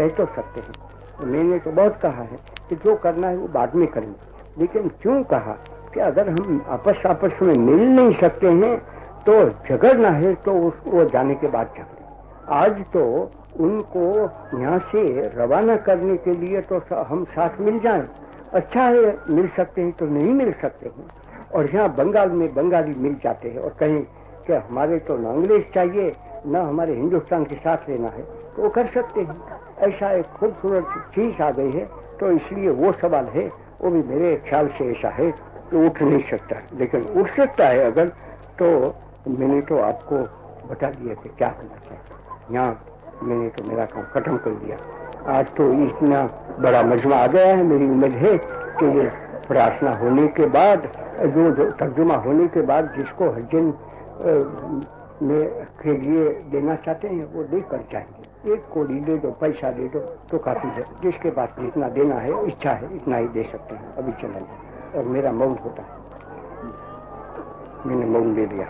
कह तो सकते हैं। मैंने तो बहुत कहा है कि जो करना है वो बाद में करेंगे लेकिन क्यों कहा कि अगर हम आपस आपस में मिल नहीं सकते हैं तो झगड़ना है तो वो जाने के बाद झगड़े। आज तो उनको यहाँ से रवाना करने के लिए तो हम साथ मिल जाएँ। अच्छा है, मिल सकते हैं तो नहीं मिल सकते हैं। और यहाँ बंगाल में बंगाली मिल जाते हैं और कहें कि हमारे तो न अंग्रेज़ चाहिए, न हमारे हिंदुस्तान के साथ लेना है तो वो कर सकते हैं। ऐसा एक खूबसूरत चीज़ आ गई है तो इसलिए वो सवाल है वो भी मेरे ख्याल से ऐसा है कि उठ नहीं सकता। लेकिन उठ सकता है अगर तो मैंने तो आपको बता दिया कि क्या करना चाहिए। यहाँ मैंने तो मेरा काम खत्म कर दिया। आज तो इतना बड़ा मजमा आ गया है मेरी उम्मीद है कि ये प्रार्थना होने के बाद जो, तर्जुमा होने के बाद जिसको में के लिए देना चाहते हैं वो देकर जाएँगे। एक कोड़ी दे दो पैसा दे दो तो काफ़ी है। जिसके पास जितना देना है, इच्छा है, इतना ही दे सकते हैं। अभी चला और मेरा मौन होता है। मैंने मौन दे दिया।